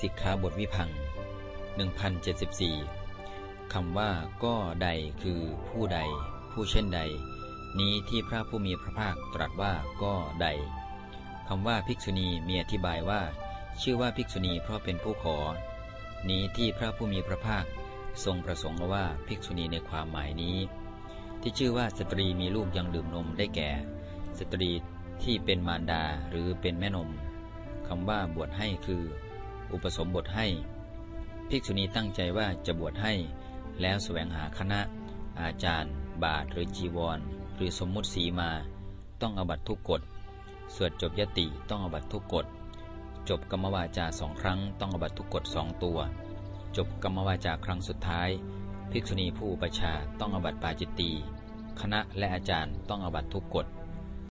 สิกขาบทวิพัง1074 คำว่าก็ใดคือผู้ใด ผู้เช่นใด นี้ที่พระผู้มีพระภาคตรัสว่าก็ใด คำว่าภิกษุณีมีอธิบายว่า ชื่อว่าภิกษุณีเพราะเป็นผู้ขอ นี้ที่พระผู้มีพระภาคทรงประสงค์ว่าภิกษุณีในความหมายนี้ ที่ชื่อว่าสตรีมีลูกยังดื่มนมได้แก่ สตรีที่เป็นมารดาหรือเป็นแม่นมคำว่าบวชให้คือ อุปสมบทให้ ภิกษุณีตั้งใจว่าจะบวชให้ แล้วแสวงหาคณะ อาจารย์ บาทหรือจีวร หรือสมมุติสีมา ต้องอบัตทุกกฎสวดจบยติต้องอบัตทุกกฎจบกรรมวาจาสองครั้ง ต้องอบัตทุกกฎสองตัว จบกรรมวาจาครั้งสุดท้าย ภิกษุณีผู้อุปชาต้องอบัตปาจิตตีคณะและอาจารย์ต้องอบัตทุกกฎ